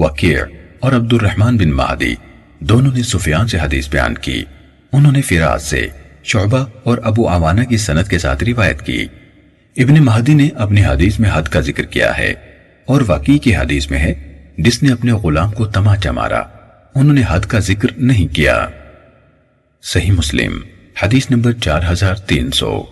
وکیع اور عبد الرحمن بن مہدی دونوں نے سفیان سے حدیث بیان کی۔ انہوں نے فراز سے شعبہ اور ابو عوانہ کی سند کے ساتھ روایت کی۔ ابن مہدی نے اپنی حدیث میں حد کا ذکر کیا ہے اور واقعی کی حدیث میں ہے، جس نے اپنے غلام کو تماچا مارا۔ انہوں نے حد کا ذکر نہیں کیا۔ صحیح مسلم، حدیث نمبر چار ہزار تین سو۔